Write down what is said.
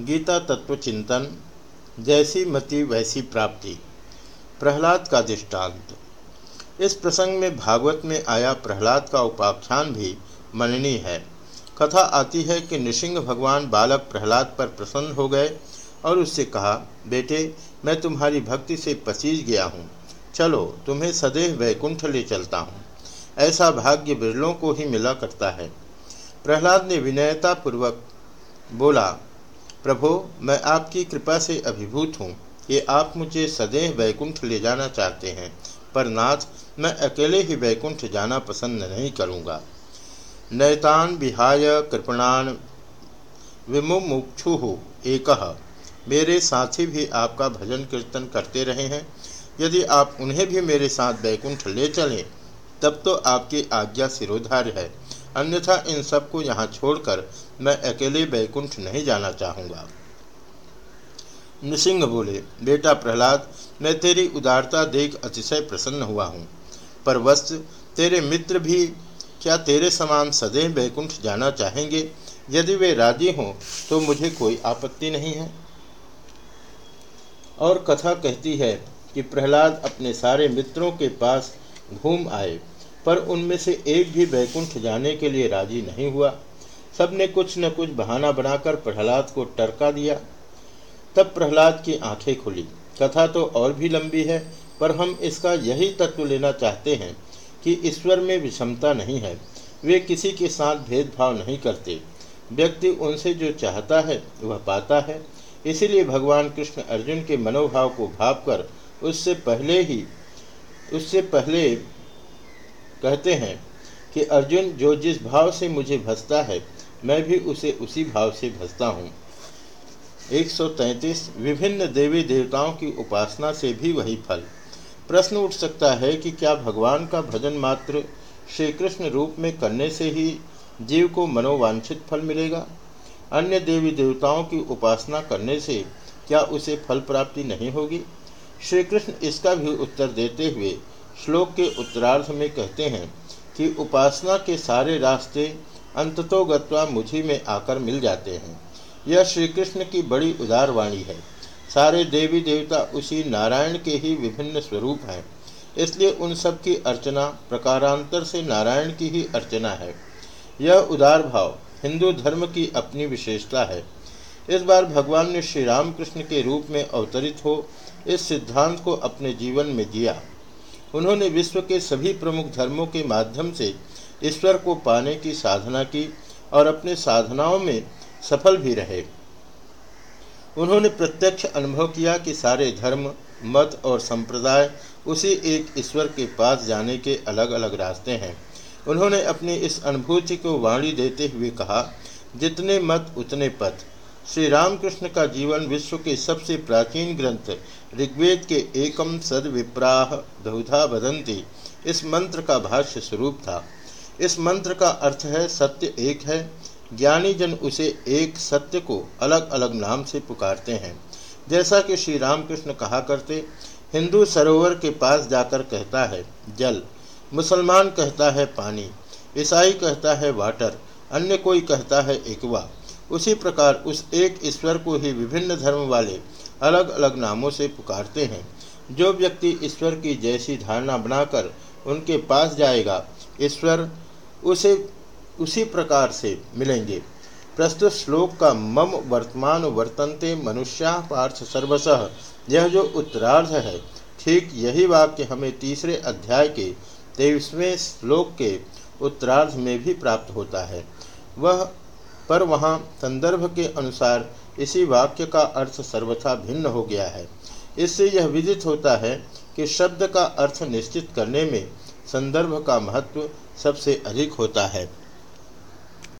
गीता तत्व चिंतन, जैसी मति वैसी प्राप्ति, प्रहलाद का दृष्टांत। इस प्रसंग में भागवत में आया प्रहलाद का उपाख्यान भी मननीय है। कथा आती है कि नृसिंह भगवान बालक प्रहलाद पर प्रसन्न हो गए और उससे कहा, बेटे, मैं तुम्हारी भक्ति से पसीज गया हूँ। चलो, तुम्हें सदैव वैकुंठ ले चलता हूँ। ऐसा भाग्य बिरलों को ही मिला करता है। प्रहलाद ने विनयतापूर्वक बोला प्रभो, मैं आपकी कृपा से अभिभूत हूँ। कि आप मुझे सदैव वैकुंठ ले जाना चाहते हैं, पर नाथ, मैं अकेले ही वैकुंठ जाना पसंद नहीं करूँगा। नैतान विहाय कृपणान विमुमुक्षु एक। मेरे साथी भी आपका भजन कीर्तन करते रहे हैं। यदि आप उन्हें भी मेरे साथ वैकुंठ ले चलें, तब तो आपकी आज्ञा सिरोधार्य है। अन्यथा इन सबको यहाँ छोड़कर मैं अकेले बैकुंठ नहीं जाना चाहूँगा। नृसिंह बोले, बेटा प्रहलाद, मैं तेरी उदारता देख अतिशय प्रसन्न हुआ हूँ। पर वस्त तेरे मित्र भी क्या तेरे समान सदैव बैकुंठ जाना चाहेंगे? यदि वे राज़ी हों तो मुझे कोई आपत्ति नहीं है। और कथा कहती है कि प्रहलाद अपने सारे मित्रों के पास घूम आए। पर उनमें से एक भी बैकुंठ जाने के लिए राज़ी नहीं हुआ। सबने कुछ न कुछ बहाना बनाकर प्रहलाद को टरका दिया। तब प्रहलाद की आँखें खुली। कथा तो और भी लंबी है, पर हम इसका यही तत्व लेना चाहते हैं कि ईश्वर में विषमता नहीं है। वे किसी के साथ भेदभाव नहीं करते। व्यक्ति उनसे जो चाहता है, वह पाता है। इसीलिए भगवान कृष्ण अर्जुन के मनोभाव को भावकर उससे पहले ही, उससे पहले कहते हैं कि अर्जुन जो जिस भाव से मुझे भसता है, मैं भी उसे उसी भाव से भसता हूँ। 133 विभिन्न देवी देवताओं की उपासना से भी वही फल। प्रश्न उठ सकता है कि क्या भगवान का भजन मात्र श्री कृष्ण रूप में करने से ही जीव को मनोवांछित फल मिलेगा? अन्य देवी देवताओं की उपासना करने से क्या उसे फल प्राप्ति नहीं होगी? श्री कृष्ण इसका भी उत्तर देते हुए श्लोक के उत्तरार्ध में कहते हैं कि उपासना के सारे रास्ते अंततो गत्वा मुझी में आकर मिल जाते हैं। यह श्री कृष्ण की बड़ी उदार वाणी है। सारे देवी देवता उसी नारायण के ही विभिन्न स्वरूप हैं। इसलिए उन सब की अर्चना प्रकारांतर से नारायण की ही अर्चना है। यह उदार भाव हिंदू धर्म की अपनी विशेषता है। इस बार भगवान ने श्री रामकृष्ण के रूप में अवतरित हो इस सिद्धांत को अपने जीवन में जिया उन्होंने विश्व के सभी प्रमुख धर्मों के माध्यम से ईश्वर को पाने की साधना की और अपने साधनाओं में सफल भी रहे। उन्होंने प्रत्यक्ष अनुभव किया कि सारे धर्म, मत और संप्रदाय उसी एक ईश्वर के पास जाने के अलग अलग रास्ते हैं। उन्होंने अपनी इस अनुभूति को वाणी देते हुए कहा, जितने मत, उतने पथ। श्री रामकृष्ण का जीवन विश्व के सबसे प्राचीन ग्रंथ ऋग्वेद के एकम सद विप्राह बहुधा बदंती इस मंत्र का भाष्य स्वरूप था। इस मंत्र का अर्थ है, सत्य एक है। ज्ञानी जन उसे एक सत्य को अलग अलग नाम से पुकारते हैं। जैसा कि श्री रामकृष्ण कहा करते, हिंदू सरोवर के पास जाकर कहता है, जल। मुसलमान कहता है पानी। ईसाई कहता है वाटर। अन्य कोई कहता है एकवा। उसी प्रकार उस एक ईश्वर को ही विभिन्न धर्म वाले अलग अलग नामों से पुकारते हैं। जो व्यक्ति ईश्वर की जैसी धारणा बनाकर उनके पास जाएगा, ईश्वर उसे उसी प्रकार से मिलेंगे। प्रस्तुत श्लोक का मम वर्तमान वर्तनते मनुष्या पार्थ सर्वशः। यह जो उत्तरार्ध है, ठीक यही वाक्य हमें तीसरे अध्याय के तेईसवें श्लोक के उत्तरार्ध में भी प्राप्त होता है। वह पर वहाँ संदर्भ के अनुसार इसी वाक्य का अर्थ सर्वथा भिन्न हो गया है। इससे यह विदित होता है कि शब्द का अर्थ निश्चित करने में संदर्भ का महत्व सबसे अधिक होता है।